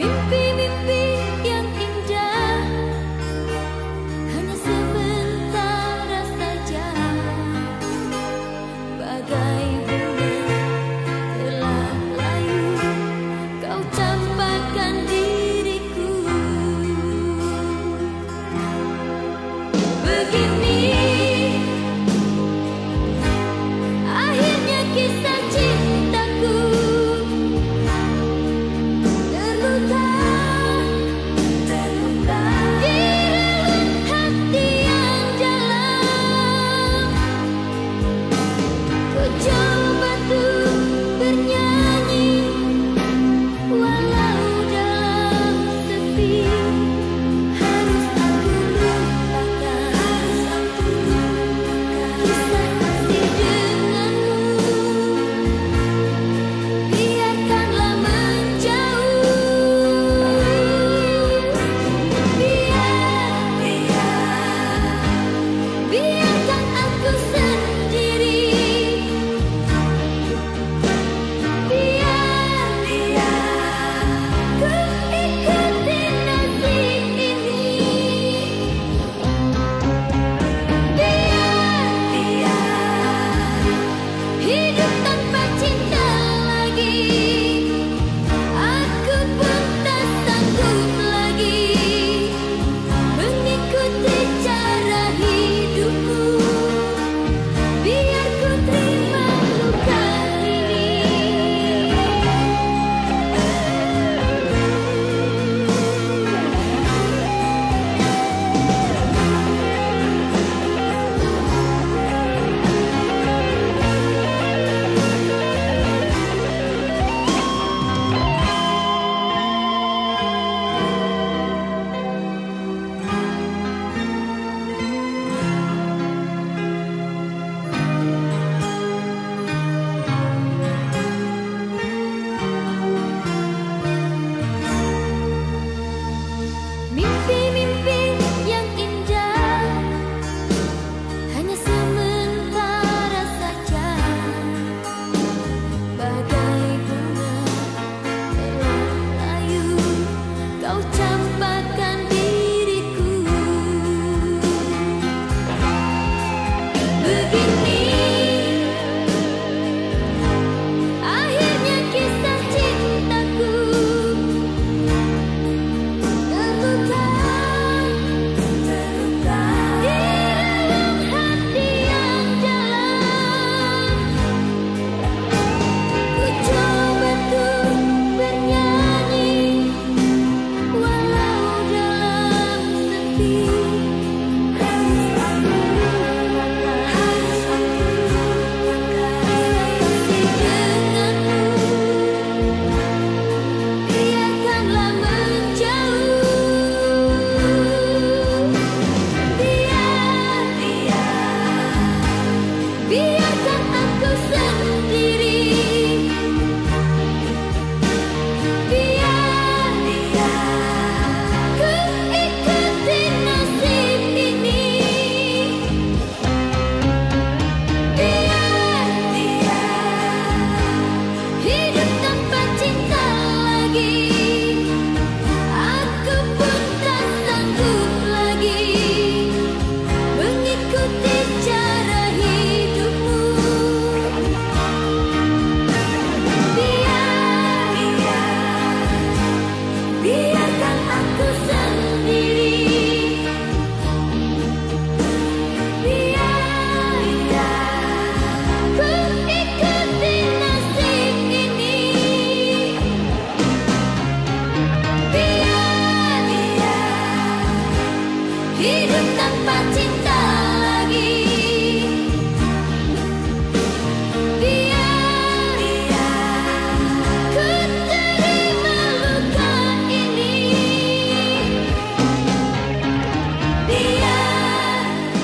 Min 就